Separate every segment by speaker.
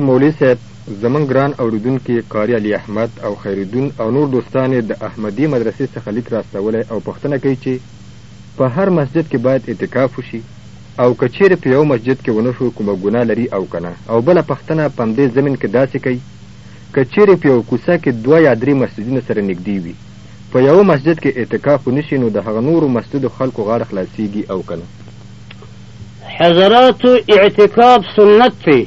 Speaker 1: مولوي صاحب زمونږ ګران اوريدونکي قاري علي احمد او خيرالدين او نور دوستان يې د احمديې مدرسې څخه ليک رااستولی او پوښتنه کوي چې په هر مسجد کې بايد اعتکاف وشي او که چيرې په يوه مسجد کې ونه شو کومه ګناه لري او که نه او بله پښتنه په همدې ضمن کې داسې کوي که چيرې په يوه کوڅه کې دوه يا درې مسجدونه سره نږدې وي په يوه مسجد کې اعتکاف ونه شي نو د هغه نورو مسجدو خلکو غاړه خلاصيږي او که نه
Speaker 2: حضرات اعتکاف سنت دی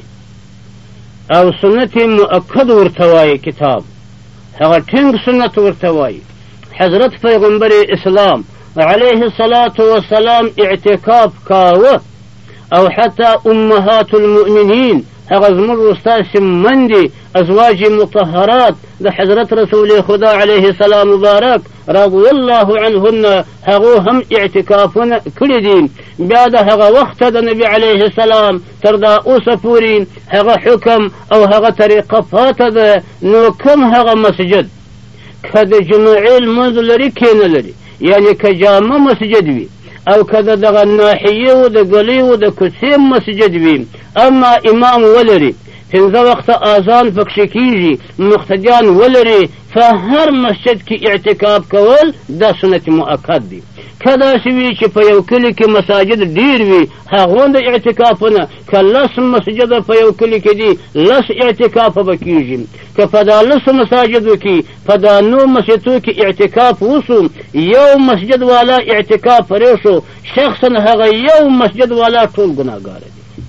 Speaker 2: او سنت مؤکد ورته وایي کتاب هغه ټینګ سنت ورته وایي حضرت پیغمبر اسلام علیه الصلاة والسلام اعتکاف کاوه او حتی امهات المؤمنین هغه زموږ وستاسې مندې ازواج مطهرات د حضرت رسول خدا علیه السلام مبارک رضی الله عنهن هغو هم اعتکافونه کړي دي بیا د هغه وخته د نبي علیه السلام تر دا اوسه پوري هغه حکم او هغه طریقه پاته ده نو کم هغه مسجد که د جمعې لمونځ لري کې نه لري یعنې که جامع مسجد وي او که د دغه ناحیو د ګلیو د کوڅې مسجد وي اما امام ولري پنځه وخته اذان پکښې کیږي مقتدیان ولري په هر مسجد کې اعتکاف کول دا سنت مؤکد دي که داسې وي چې په یو کلي کې مساجد ډیر وي هغوند اعتکافونه که لس مسجد په یو کلی کې دي لس اعتکاف به کیږي که په دا لس مساجدو کې په دا نو مسجدو کې اعتکاف وسو یو مسجد والا اعتکاف پرې شو شخصا هغه یو مسجد والا ټول ګناهګار دي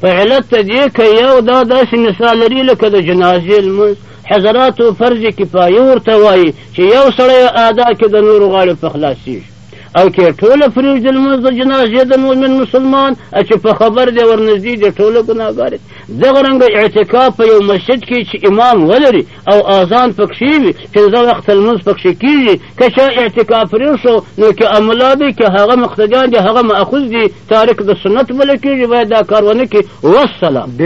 Speaker 2: په علت ته دې که یو دا داسې مثال لري لکه د جنازې لمونځ حضراتو فرض کفایه ورته وایي چې یو سړی ادا کې د نورو غاړې په خلاصېږي او کې ټوله پرېږدي لمونځ د جنازې د مؤمن مسلمان چې په خبر دی ورنږدې دي ټوله ګناهګار دي دغه رنګه اعتکاف په یو مسجد کې چې امام ولري او اذان پکښې وي پنځه وخته لمونځ پکښې کېږي که چا اعتکاف پرېښو نو که املا دی که هغه مقتدیان دي هغه مأخوذ دي تارک د سنت بله کېږي باید دا کار ونه کړي والسلام